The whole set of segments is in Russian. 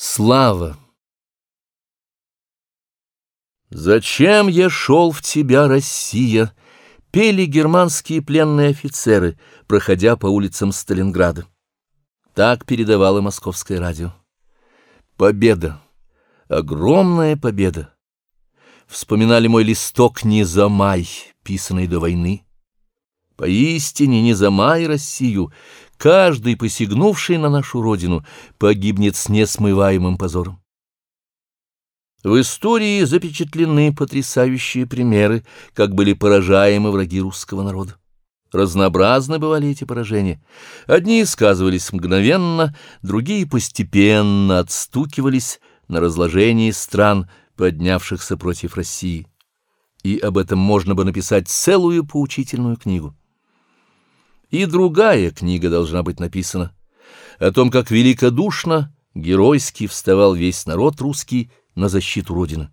Слава Зачем я шел в тебя, Россия? Пели германские пленные офицеры, проходя по улицам Сталинграда. Так передавало московское радио. Победа! Огромная победа! Вспоминали мой листок «Не за май», писанный до войны. Поистине не за май Россию, каждый, посягнувший на нашу родину, погибнет с несмываемым позором. В истории запечатлены потрясающие примеры, как были поражаемы враги русского народа. Разнообразны бывали эти поражения. Одни сказывались мгновенно, другие постепенно отстукивались на разложении стран, поднявшихся против России. И об этом можно бы написать целую поучительную книгу. И другая книга должна быть написана о том, как великодушно, геройски вставал весь народ русский на защиту Родины.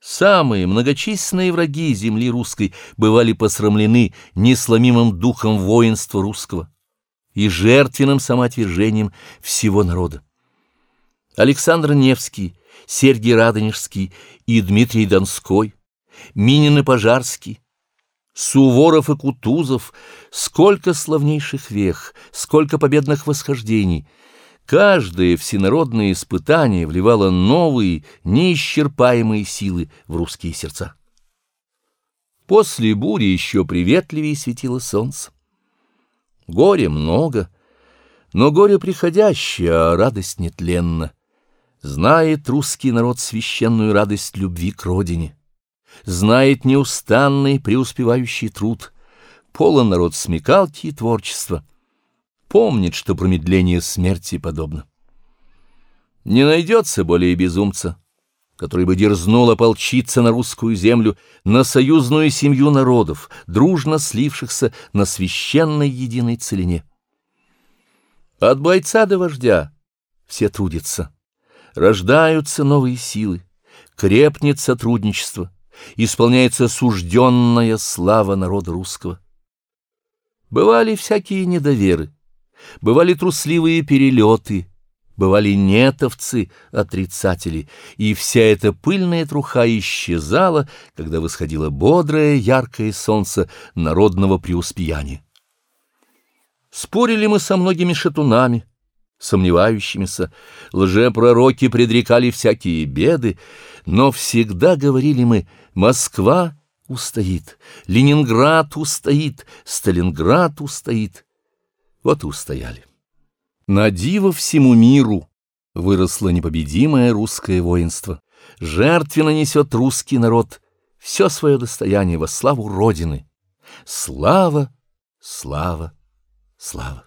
Самые многочисленные враги земли русской бывали посрамлены несломимым духом воинства русского и жертвенным самоотвержением всего народа. Александр Невский, Сергий Радонежский и Дмитрий Донской, Минин и Пожарский, Суворов и Кутузов, сколько славнейших вех, сколько победных восхождений. Каждое всенародное испытание вливало новые, неисчерпаемые силы в русские сердца. После бури еще приветливее светило солнце. Горе много, но горе приходящее, а радость нетленна. Знает русский народ священную радость любви к родине знает неустанный преуспевающий труд, полон народ смекалки и творчества, помнит, что промедление смерти подобно. Не найдется более безумца, который бы дерзнул ополчиться на русскую землю, на союзную семью народов, дружно слившихся на священной единой целине. От бойца до вождя все трудятся, рождаются новые силы, крепнет сотрудничество, исполняется сужденная слава народа русского. Бывали всякие недоверы, бывали трусливые перелеты, бывали нетовцы, отрицатели, и вся эта пыльная труха исчезала, когда восходило бодрое яркое солнце народного преуспеяния. Спорили мы со многими шатунами, сомневающимися, лжепророки предрекали всякие беды, но всегда говорили мы «Москва устоит, Ленинград устоит, Сталинград устоит». Вот и устояли. На диво всему миру выросло непобедимое русское воинство. Жертвенно несет русский народ все свое достояние во славу Родины. Слава, слава, слава!